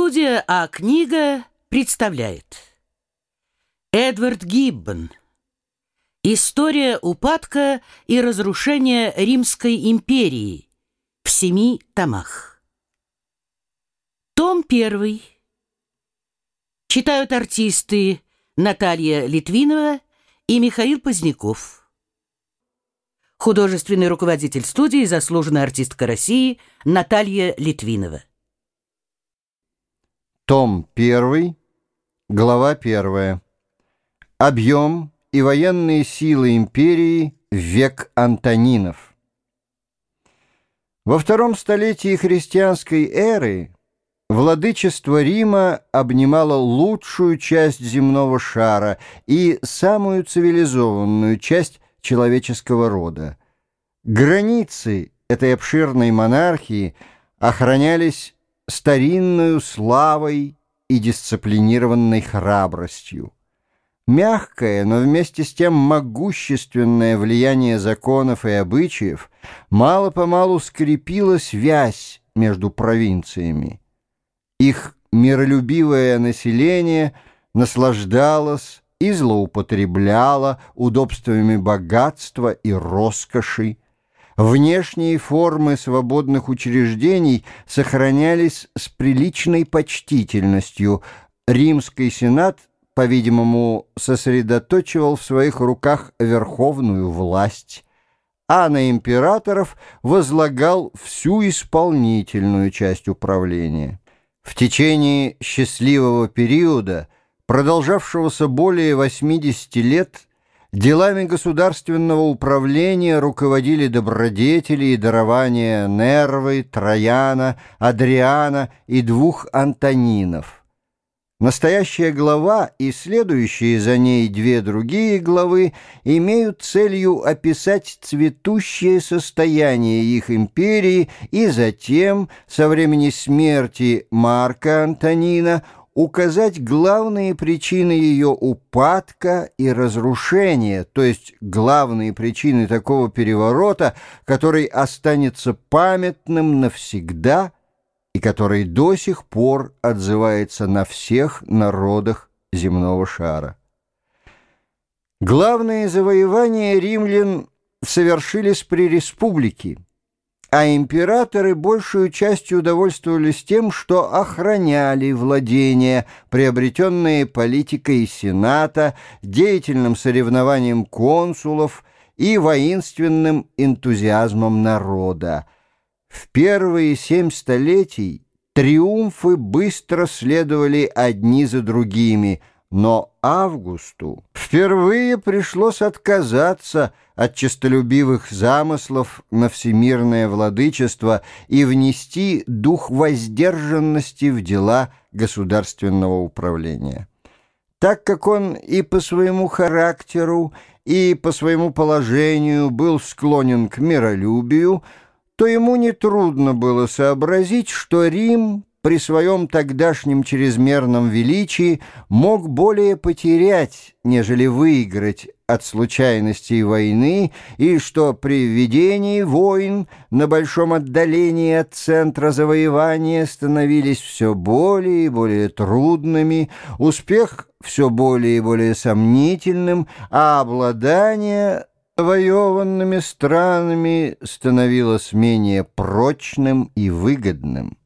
Студия А-книга представляет. Эдвард Гиббон. История упадка и разрушения Римской империи в семи томах. Том первый. Читают артисты Наталья Литвинова и Михаил Поздняков. Художественный руководитель студии, заслуженная артистка России Наталья Литвинова том 1, глава 1. Объем и военные силы империи в век Антонинов. Во втором столетии христианской эры владычество Рима обнимало лучшую часть земного шара и самую цивилизованную часть человеческого рода. Границы этой обширной монархии охранялись старинную славой и дисциплинированной храбростью. Мягкое, но вместе с тем могущественное влияние законов и обычаев мало-помалу скрепило связь между провинциями. Их миролюбивое население наслаждалось и злоупотребляло удобствами богатства и роскоши, Внешние формы свободных учреждений сохранялись с приличной почтительностью. Римский сенат, по-видимому, сосредоточивал в своих руках верховную власть, а на императоров возлагал всю исполнительную часть управления. В течение счастливого периода, продолжавшегося более 80 лет, Делами государственного управления руководили добродетели и дарования Нервы, Трояна, Адриана и двух Антонинов. Настоящая глава и следующие за ней две другие главы имеют целью описать цветущее состояние их империи и затем, со времени смерти Марка Антонина, указать главные причины ее упадка и разрушения, то есть главные причины такого переворота, который останется памятным навсегда и который до сих пор отзывается на всех народах земного шара. Главные завоевания римлян совершились при республике, а императоры большую частью удовольствовались тем, что охраняли владения, приобретенные политикой Сената, деятельным соревнованием консулов и воинственным энтузиазмом народа. В первые семь столетий триумфы быстро следовали одни за другими – но Августу впервые пришлось отказаться от честолюбивых замыслов на всемирное владычество и внести дух воздержанности в дела государственного управления. Так как он и по своему характеру, и по своему положению был склонен к миролюбию, то ему нетрудно было сообразить, что Рим при своем тогдашнем чрезмерном величии мог более потерять, нежели выиграть от случайностей войны, и что при ведении войн на большом отдалении от центра завоевания становились все более и более трудными, успех все более и более сомнительным, а обладание завоеванными странами становилось менее прочным и выгодным.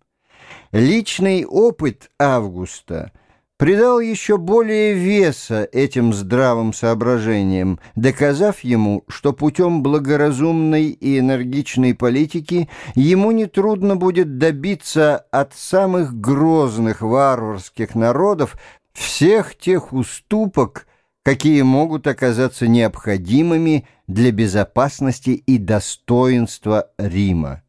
Личный опыт Августа придал еще более веса этим здравым соображениям, доказав ему, что путем благоразумной и энергичной политики ему нетрудно будет добиться от самых грозных варварских народов всех тех уступок, какие могут оказаться необходимыми для безопасности и достоинства Рима.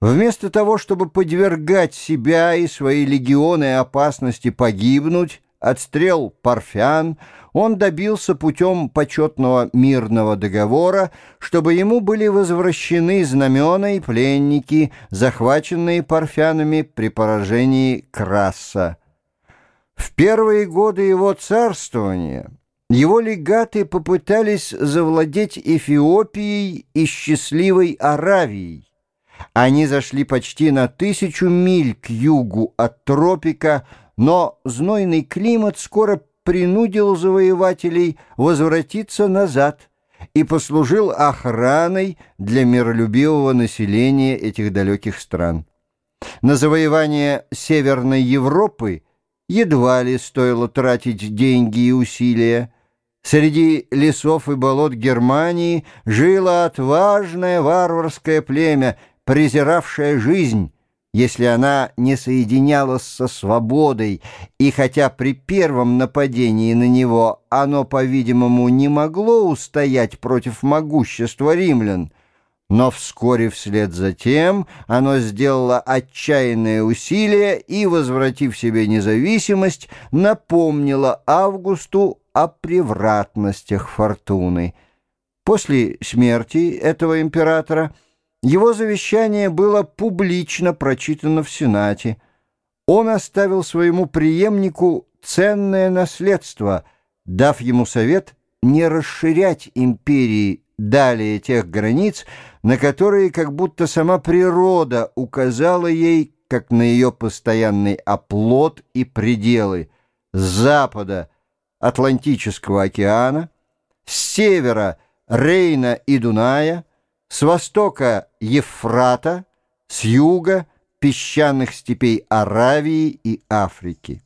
Вместо того, чтобы подвергать себя и свои легионы опасности погибнуть, отстрел парфян, он добился путем почетного мирного договора, чтобы ему были возвращены знамена и пленники, захваченные парфянами при поражении Краса. В первые годы его царствования его легаты попытались завладеть Эфиопией и счастливой Аравией, Они зашли почти на тысячу миль к югу от тропика, но знойный климат скоро принудил завоевателей возвратиться назад и послужил охраной для миролюбивого населения этих далеких стран. На завоевание Северной Европы едва ли стоило тратить деньги и усилия. Среди лесов и болот Германии жило отважное варварское племя, презиравшее жизнь, если она не соединялась со свободой, и хотя при первом нападении на него оно, по-видимому, не могло устоять против могущества римлян, но вскоре вслед за тем оно сделало отчаянное усилие и, возвратив себе независимость, напомнило Августу о превратностях фортуны. После смерти этого императора его завещание было публично прочитано в Сенате. Он оставил своему преемнику ценное наследство, дав ему совет не расширять империи далее тех границ, на которые как будто сама природа указала ей, как на ее постоянный оплот и пределы, с запада Атлантического океана, с севера Рейна и Дуная, с востока Ефрата, с юга песчаных степей Аравии и Африки.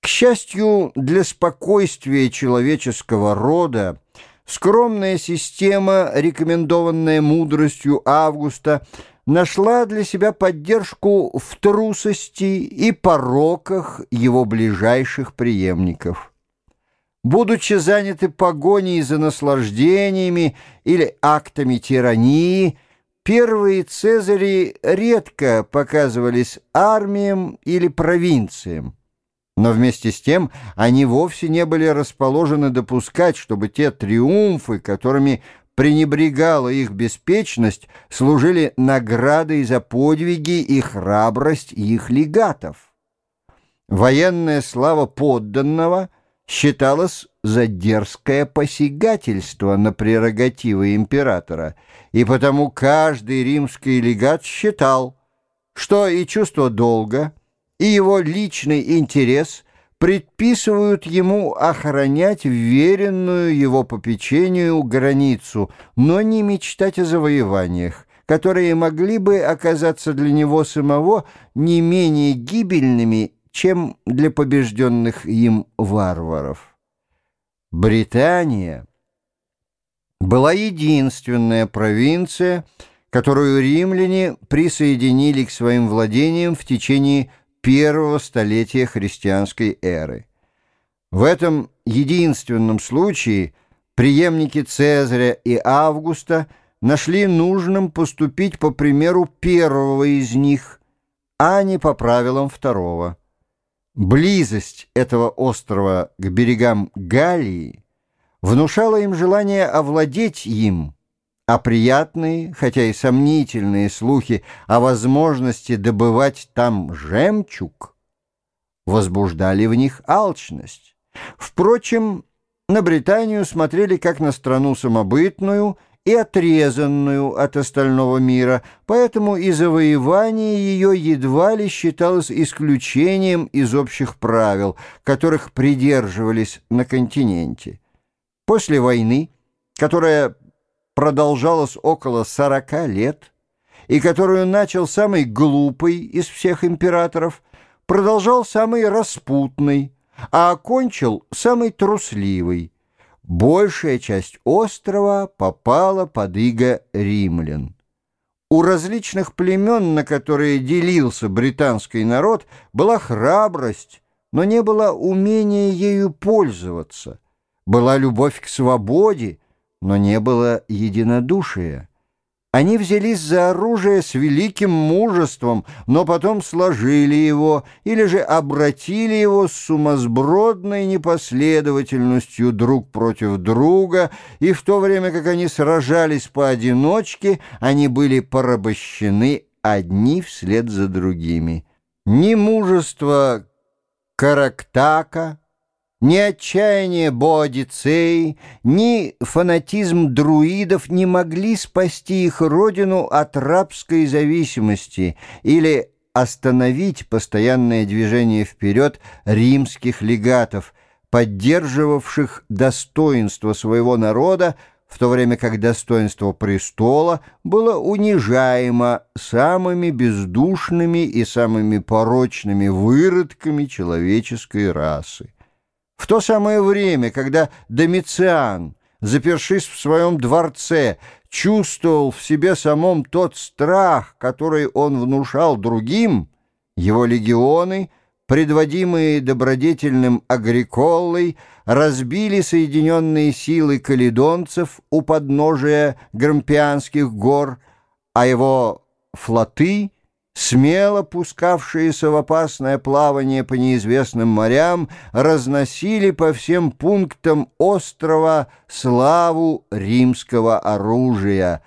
К счастью, для спокойствия человеческого рода скромная система, рекомендованная мудростью Августа, нашла для себя поддержку в трусости и пороках его ближайших преемников. Будучи заняты погоней за наслаждениями или актами тирании, первые цезари редко показывались армиям или провинциям. Но вместе с тем они вовсе не были расположены допускать, чтобы те триумфы, которыми пренебрегала их беспечность, служили наградой за подвиги и храбрость их легатов. Военная слава подданного считалась за дерзкое посягательство на прерогативы императора, и потому каждый римский легат считал, что и чувство долга – и его личный интерес предписывают ему охранять веренную его попечению границу, но не мечтать о завоеваниях, которые могли бы оказаться для него самого не менее гибельными, чем для побежденных им варваров. Британия была единственная провинция, которую римляне присоединили к своим владениям в течение первого столетия христианской эры. В этом единственном случае преемники Цезаря и Августа нашли нужным поступить по примеру первого из них, а не по правилам второго. Близость этого острова к берегам Галлии внушала им желание овладеть им – а приятные, хотя и сомнительные слухи о возможности добывать там жемчуг возбуждали в них алчность. Впрочем, на Британию смотрели как на страну самобытную и отрезанную от остального мира, поэтому и завоевание ее едва ли считалось исключением из общих правил, которых придерживались на континенте. После войны, которая продолжалась около сорока лет, и которую начал самый глупый из всех императоров, продолжал самый распутный, а окончил самый трусливый. Большая часть острова попала под иго римлян. У различных племен, на которые делился британский народ, была храбрость, но не было умения ею пользоваться. Была любовь к свободе, но не было единодушия. Они взялись за оружие с великим мужеством, но потом сложили его или же обратили его с сумасбродной непоследовательностью друг против друга, и в то время как они сражались поодиночке, они были порабощены одни вслед за другими. Ни мужество Карактака, Ни отчаяние Боодицеи, ни фанатизм друидов не могли спасти их родину от рабской зависимости или остановить постоянное движение вперед римских легатов, поддерживавших достоинство своего народа, в то время как достоинство престола было унижаемо самыми бездушными и самыми порочными выродками человеческой расы. В то самое время, когда Домициан, запершись в своем дворце, чувствовал в себе самом тот страх, который он внушал другим, его легионы, предводимые добродетельным Агриколой, разбили соединенные силы каледонцев у подножия Грампианских гор, а его флоты — смело пускавшиеся в опасное плавание по неизвестным морям, разносили по всем пунктам острова славу римского оружия.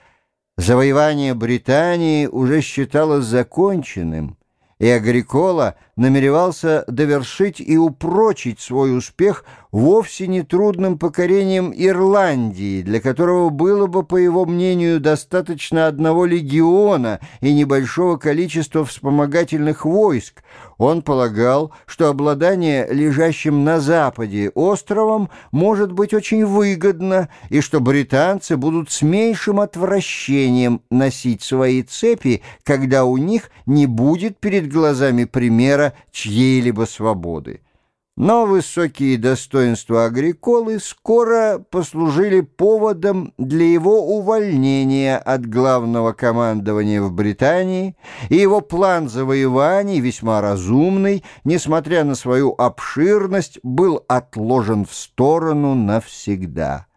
Завоевание Британии уже считалось законченным, и Агрикола намеревался довершить и упрочить свой успех вовсе не трудным покорением Ирландии, для которого было бы, по его мнению, достаточно одного легиона и небольшого количества вспомогательных войск. Он полагал, что обладание лежащим на западе островом может быть очень выгодно, и что британцы будут с меньшим отвращением носить свои цепи, когда у них не будет перед глазами примера чьей-либо свободы. Но высокие достоинства Агриколы скоро послужили поводом для его увольнения от главного командования в Британии, и его план завоеваний, весьма разумный, несмотря на свою обширность, был отложен в сторону навсегда.